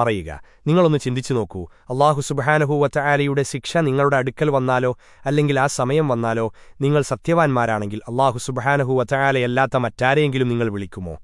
പറയുക. നിങ്ങളൊന്ന് ചിന്തിച്ചു നോക്കൂ. അള്ളാഹു സുബഹാനഹൂവറ്റ ആലയുടെ ശിക്ഷ നിങ്ങളുടെ അടുക്കൽ വന്നാലോ അല്ലെങ്കിൽ ആ സമയം വന്നാലോ നിങ്ങൾ സത്യവാൻമാരാണെങ്കിൽ അള്ളാഹു സുബഹാനഹൂവറ്റ ആലയല്ലാത്ത മറ്റാരെയെങ്കിലും നിങ്ങൾ വിളിക്കുമോ?